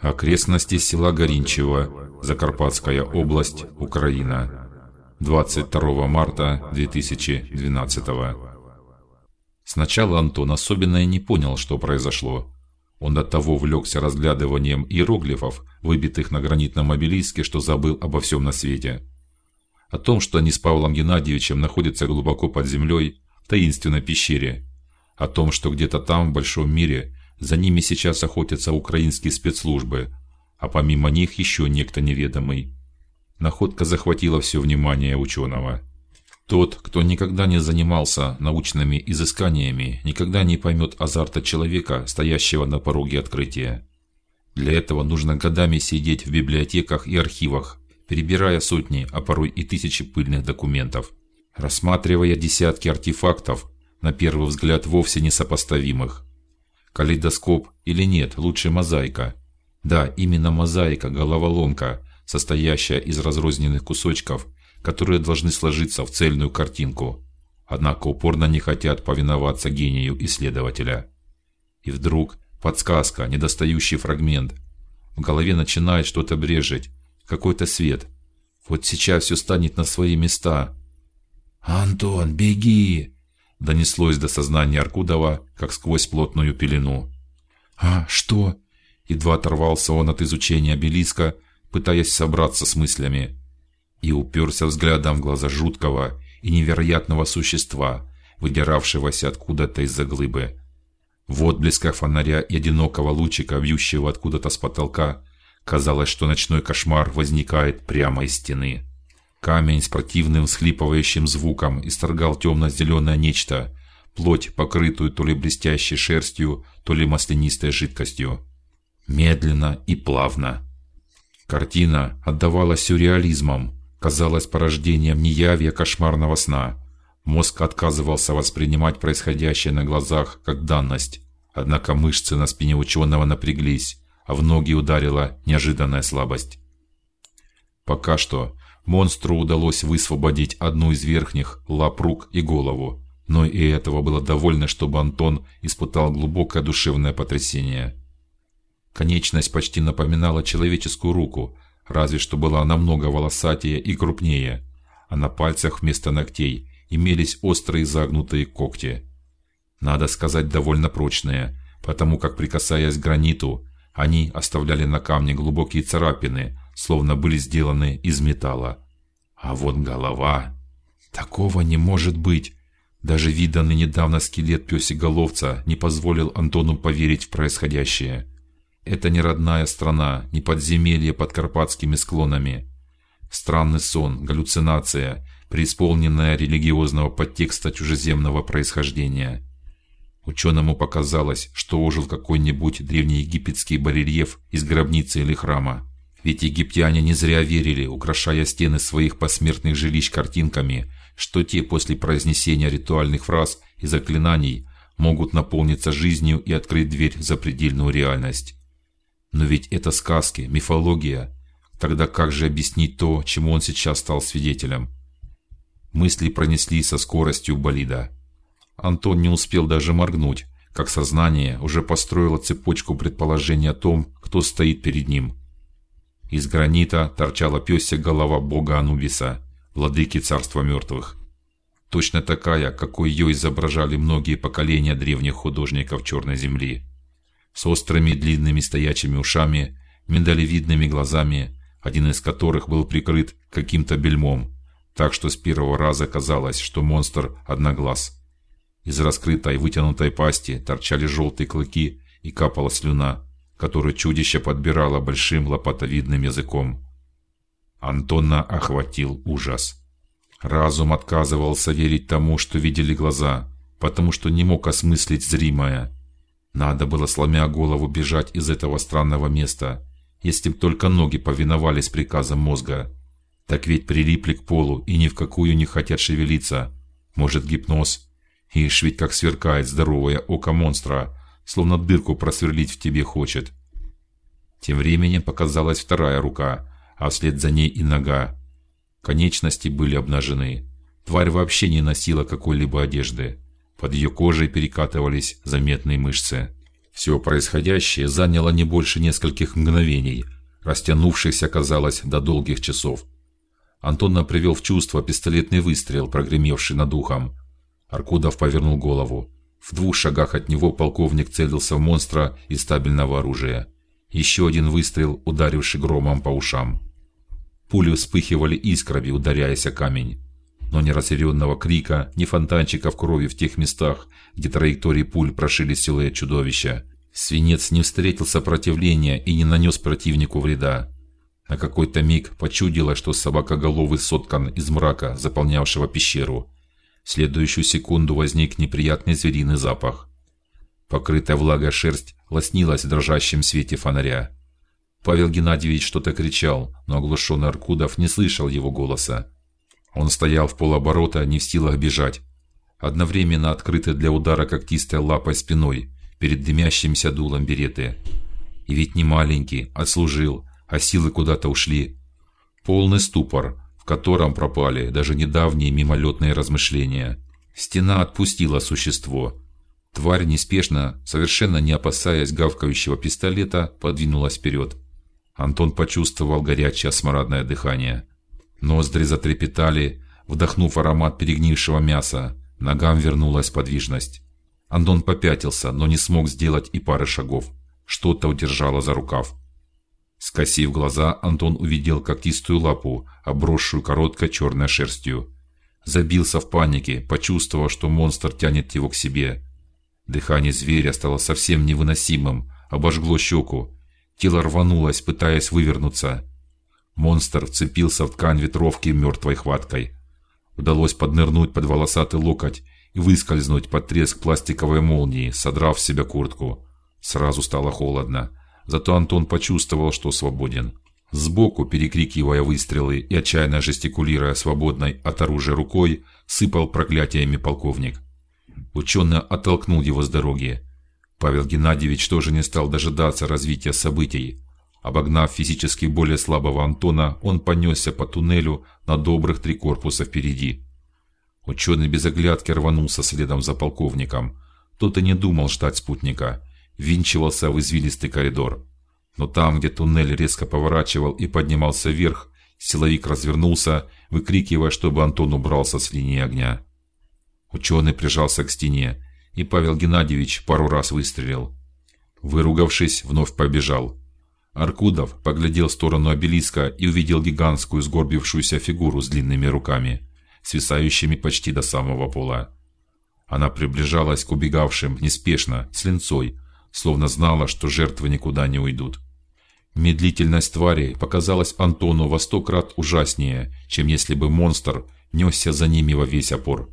Окрестности села Горинчево, Закарпатская область, Украина. 22 марта 2012. Сначала Антон особенно и не понял, что произошло. Он до того влекся разглядыванием иероглифов, выбитых на гранитном обелиске, что забыл обо всем на свете. О том, что они с Павлом Геннадьевичем находятся глубоко под землей, в таинственной пещере, о том, что где-то там в большом мире за ними сейчас охотятся украинские спецслужбы, а помимо них еще некто неведомый. Находка захватила все внимание ученого. Тот, кто никогда не занимался научными изысканиями, никогда не поймет азарта человека, стоящего на пороге открытия. Для этого нужно годами сидеть в библиотеках и архивах, перебирая сотни, а порой и тысячи пыльных документов, рассматривая десятки артефактов, на первый взгляд вовсе несопоставимых. Калейдоскоп или нет, лучше мозаика. Да, именно мозаика, головоломка, состоящая из разрозненных кусочков, которые должны сложиться в цельную картинку. Однако упорно не хотят повиноваться гению исследователя. И вдруг подсказка, недостающий фрагмент. В голове начинает что-то брежить, какой-то свет. Вот сейчас все станет на свои места. Антон, беги! Донеслось до сознания Аркудова, как сквозь плотную пелену. А что? Едва оторвался он от изучения обелиска, пытаясь собраться с мыслями, и уперся взглядом в глаза жуткого и невероятного существа, выдиравшегося откуда-то из-за глыбы. В отблесках фонаря и одинокого лучика, бьющего откуда-то с потолка, казалось, что ночной кошмар возникает прямо из стены. Камень с противным схлипывающим звуком исторгал темно-зеленое нечто, плоть, покрытую то ли блестящей шерстью, то ли маслянистой жидкостью. Медленно и плавно. Картина отдавала сюрреализмом, казалась порождением неявия кошмарного сна. Мозг отказывался воспринимать происходящее на глазах как данность. Однако мышцы на спине ученого напряглись, а в ноги ударила неожиданная слабость. Пока что Монстру удалось высвободить одну из верхних лап рук и голову, но и этого было довольно, чтобы Антон испытал глубокое душевное потрясение. Конечность почти напоминала человеческую руку, разве что была намного волосатее и крупнее, а на пальцах вместо ногтей имелись острые загнутые когти. Надо сказать, довольно прочные, потому как прикасаясь к граниту, они оставляли на камне глубокие царапины, словно были сделаны из металла. А вот голова, такого не может быть. Даже виданный недавно скелет пёсеголовца не позволил Антону поверить в происходящее. Это не родная страна, не подземелье под карпатскими склонами. Странный сон, галлюцинация, преисполненная религиозного подтекста чужеземного происхождения. Ученому показалось, что ожил какой-нибудь древнеегипетский барельеф из гробницы или храма. Ведь египтяне не зря верили, украшая стены своих посмертных жилищ картинками, что те после произнесения ритуальных фраз и заклинаний могут наполниться жизнью и открыть дверь в запредельную реальность. Но ведь это сказки, мифология. Тогда как же объяснить то, чему он сейчас стал свидетелем? Мысли пронеслись со скоростью болида. Антон не успел даже моргнуть, как сознание уже построило цепочку предположений о том, кто стоит перед ним. Из гранита торчала пёсья голова бога Анубиса, владыки царства мертвых. Точно такая, какой ее изображали многие поколения древних художников Черной земли, с острыми длинными стоячими ушами, миндалевидными глазами, один из которых был прикрыт каким-то бельмом, так что с первого раза казалось, что монстр одноглаз. Из раскрытой вытянутой пасти торчали желтые клыки и капала слюна который чудище подбирало большим лопатовидным языком. Антона охватил ужас. Разум отказывался верить тому, что видели глаза, потому что не мог осмыслить зримое. Надо было сломя голову бежать из этого странного места, если б только ноги повиновались приказам мозга. Так ведь прилипли к полу и ни в какую не хотят шевелиться. Может гипноз? Ишь ведь как сверкает здоровое око монстра, словно дырку просверлить в тебе хочет. Тем временем показалась вторая рука, а вслед за ней и нога. Конечности были обнажены. Тварь вообще не носила какой-либо одежды. Под ее кожей перекатывались заметные мышцы. Все происходящее заняло не больше нескольких мгновений, растянувшихся, казалось, до долгих часов. Антона привел в чувство пистолетный выстрел, прогремевший над ухом. Аркудов повернул голову. В двух шагах от него полковник целился в монстра из стабильного оружия. Еще один выстрел, ударивший громом по ушам. Пули вспыхивали искрами, ударяясь о камень. Но ни разъяренного крика, ни фонтанчиков крови в тех местах, где траектории пуль прошили силуэт чудовища. Свинец не встретил сопротивления и не нанес противнику вреда. На какой-то миг почудилось, что собакоголовый соткан из мрака, заполнявшего пещеру. Следующую секунду возник неприятный звериный запах. Покрытая влагой шерсть лоснилась в дрожащем свете фонаря. Павел Геннадьевич что-то кричал, но оглушенный Аркудов не слышал его голоса. Он стоял в полоборота, не в силах бежать, одновременно открытой для удара когтистой лапой спиной перед дымящимся дулом береты. И ведь не маленький, отслужил, а силы куда-то ушли. Полный ступор, котором пропали даже недавние мимолетные размышления. Стена отпустила существо. Тварь неспешно, совершенно не опасаясь гавкающего пистолета, подвинулась вперед. Антон почувствовал горячее смрадное дыхание. Ноздри затрепетали, вдохнув аромат перегнившего мяса. Ногам вернулась подвижность. Антон попятился, но не смог сделать и пары шагов. Что-то удержало за рукав. Скосив глаза, Антон увидел когтистую лапу, обросшую короткой черной шерстью. Забился в панике, почувствовав, что монстр тянет его к себе. Дыхание зверя стало совсем невыносимым, обожгло щеку. Тело рванулось, пытаясь вывернуться. Монстр вцепился в ткань ветровки мертвой хваткой. Удалось поднырнуть под волосатый локоть и выскользнуть под треск пластиковой молнии, содрав с себя куртку. Сразу стало холодно, зато Антон почувствовал, что свободен. Сбоку, перекрикивая выстрелы и отчаянно жестикулируя свободной от оружия рукой, сыпал проклятиями полковник. Ученый оттолкнул его с дороги. Павел Геннадьевич тоже не стал дожидаться развития событий. Обогнав физически более слабого Антона, он понесся по туннелю на добрых три корпуса впереди. Ученый без оглядки рванулся следом за полковником. Тот и не думал ждать спутника, винчивался в извилистый коридор. Но там, где туннель резко поворачивал и поднимался вверх, силовик развернулся, выкрикивая, чтобы Антон убрался с линии огня. Ученый прижался к стене, и Павел Геннадьевич пару раз выстрелил. Выругавшись, вновь побежал. Аркудов поглядел в сторону обелиска и увидел гигантскую сгорбившуюся фигуру с длинными руками, свисающими почти до самого пола. Она приближалась к убегавшим неспешно, с линцой, словно знала, что жертвы никуда не уйдут. Медлительность твари показалась Антону во сто крат ужаснее, чем если бы монстр несся за ними во весь опор.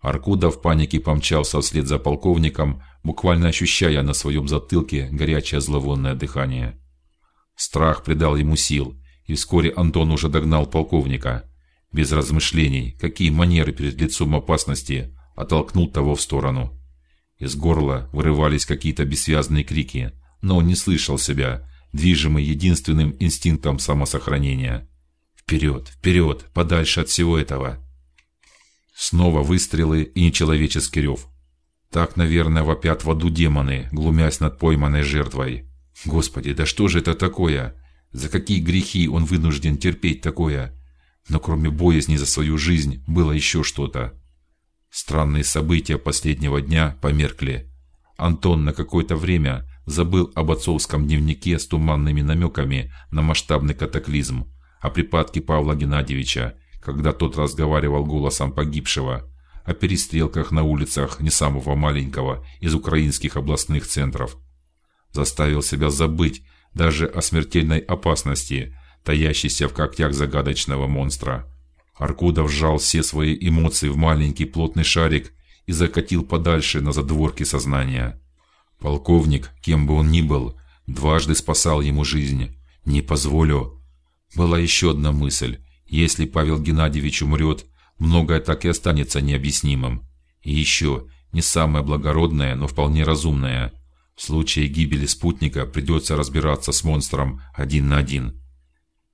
Аркуда в панике помчался вслед за полковником, буквально ощущая на своем затылке горячее зловонное дыхание. Страх придал ему сил, и вскоре Антон уже догнал полковника. Без размышлений, какие манеры перед лицом опасности, оттолкнул того в сторону. Из горла вырывались какие-то бессвязные крики, но он не слышал себя, движимый единственным инстинктом самосохранения. Вперед, вперед, подальше от всего этого. Снова выстрелы и нечеловеческий рев. Так, наверное, вопят в аду демоны, глумясь над пойманной жертвой. Господи, да что же это такое? За какие грехи он вынужден терпеть такое? Но кроме боязни за свою жизнь было еще что-то. Странные события последнего дня померкли. Антон на какое-то время забыл об отцовском дневнике с туманными намеками на масштабный катаклизм, о припадке Павла Геннадьевича, когда тот разговаривал голосом погибшего, о перестрелках на улицах не самого маленького из украинских областных центров заставил себя забыть даже о смертельной опасности, таящейся в когтях загадочного монстра. Аркудов сжал все свои эмоции в маленький плотный шарик и закатил подальше на задворки сознания. Полковник, кем бы он ни был, дважды спасал ему жизнь. Не позволю. Была еще одна мысль: если Павел Геннадьевич умрет, многое так и останется необъяснимым. И еще не самое благородное, но вполне разумное. В случае гибели спутника придется разбираться с монстром один на один.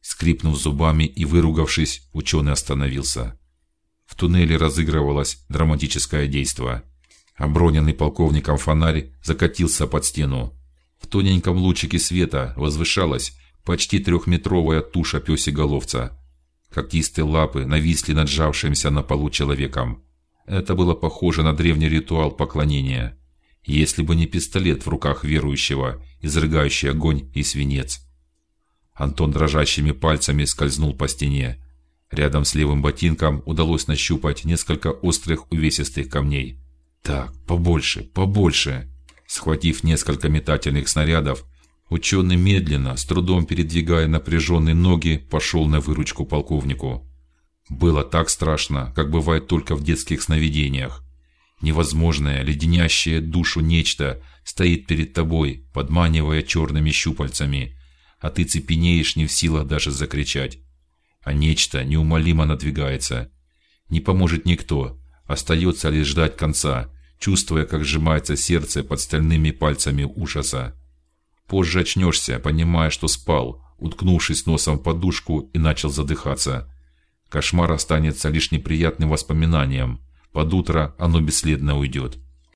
Скрипнув зубами и выругавшись, ученый остановился. В туннеле разыгрывалось драматическое действо. Оброненный полковником фонарь закатился под стену. В тоненьком лучике света возвышалась почти трехметровая туша пёсеголовца. Когтистые лапы нависли над сжавшимся на полу человеком. Это было похоже на древний ритуал поклонения. Если бы не пистолет в руках верующего, изрыгающий огонь и свинец. Антон дрожащими пальцами скользнул по стене. Рядом с левым ботинком удалось нащупать несколько острых увесистых камней. Так, побольше, побольше. Схватив несколько метательных снарядов, ученый медленно, с трудом передвигая напряженные ноги, пошел на выручку полковнику. Было так страшно, как бывает только в детских сновидениях. Невозможное, леденящее душу нечто стоит перед тобой, подманивая черными щупальцами, а ты цепенеешь не в силах даже закричать. А нечто неумолимо надвигается. Не поможет никто, остается лишь ждать конца, чувствуя, как сжимается сердце под стальными пальцами ужаса. Позже очнешься, понимая, что спал, уткнувшись носом в подушку и начал задыхаться. Кошмар останется лишь неприятным воспоминанием. Под утро оно бесследно уйдет.